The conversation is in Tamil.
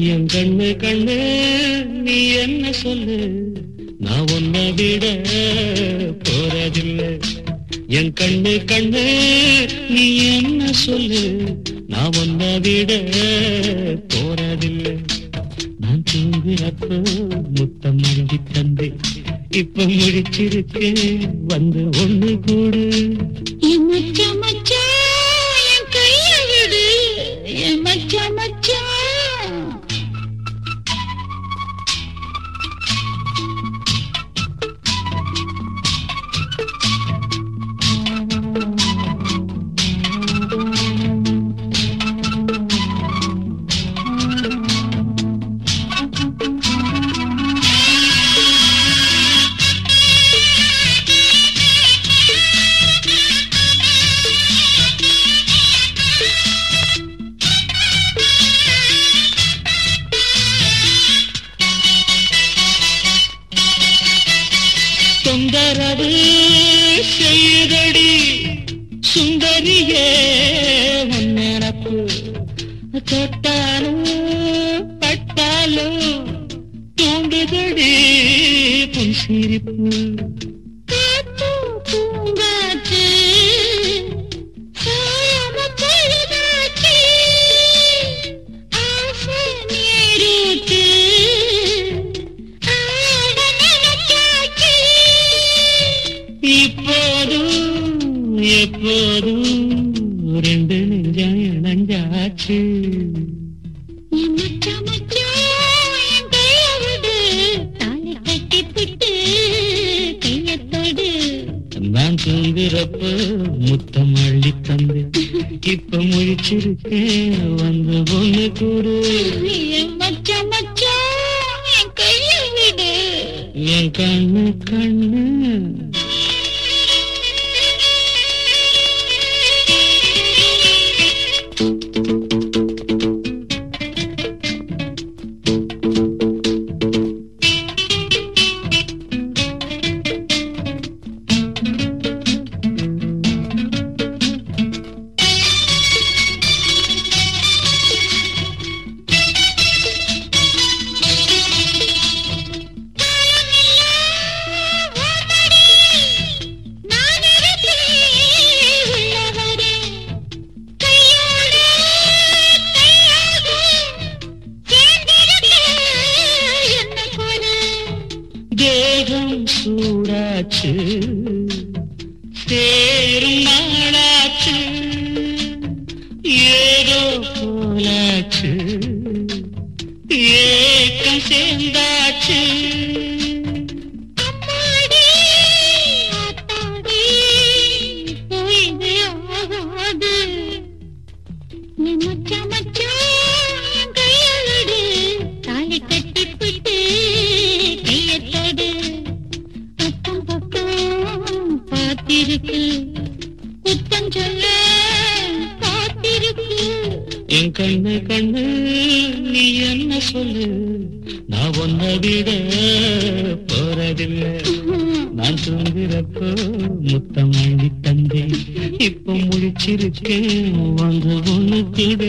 என் கண்ணு கண்ணு நீ என்ன சொல்லு? நான் உன்னை விட போறதில்லை. என் கண்ணு கண்ணு நீ என்ன சொல்லு? நான் உன்னை விட போறதில்லை. நான் தூங்குறப்போ முத்தம் அழுகி தந்து இப்ப முடிச்சிருக்கு வந்து ஒண்ணு கூடு. தொந்தரவு செய்தடி. சுந்தரியே உன்னப்பு தொட்டாலும் பட்டாலும் தூண்டுதடி புன் சிரிப்பு தொடு நான் தூங்குறப்ப முத்தம் அள்ளி தந்து. இப்ப முழிச்சிருக்கேன் வந்து பொண்ணு கூடு. என் என் கைய விடு என் கண்ணு கண்ணு நாளாச்சு சேரும் நாளாச்சு ஏதோ போலாச்சு ஏக்கம் சேர்ந்தாச்சு. என் கண்ணு கண்ணு நீ என்ன சொல்லு? நான் ஒன்ன விட போறதில்லை. நான் தூங்குறப்போ முத்தம் வாங்கி தந்தேன். இப்ப முடிச்சிருக்கேன் வந்து ஒண்ணு கூட.